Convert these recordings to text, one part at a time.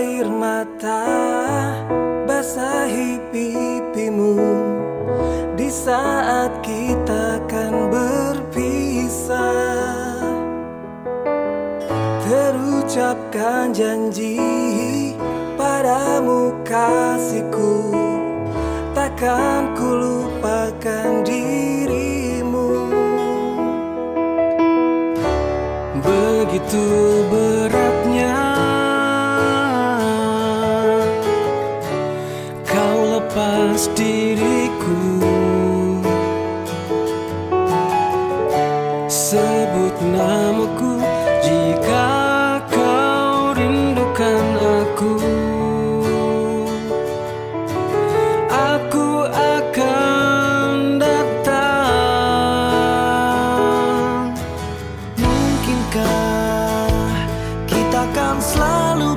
air mata basahi pipimu. Di saat kita kan berpisah terucapkan janji padamu kasihku. Takkan ku lupakan dirimu. Begitu berat atas diriku. Sebut namaku jika kau rindukan aku. Aku akan datang. Mungkinkah kita akan selalu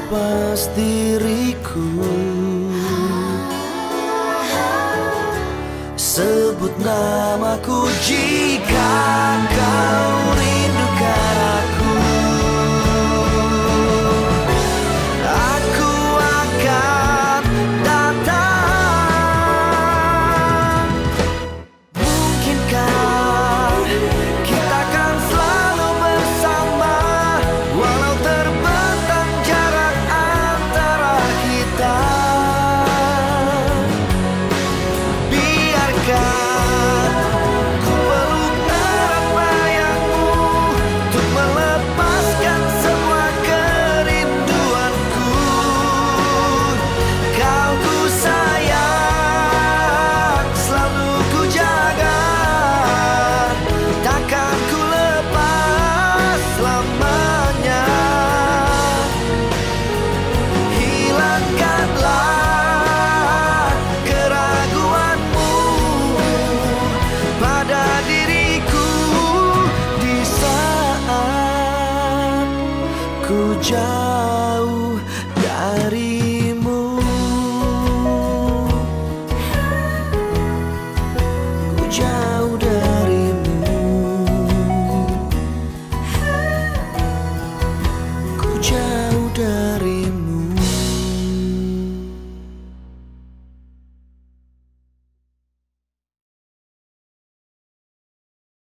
melepas diriku. Sebut namaku jika kau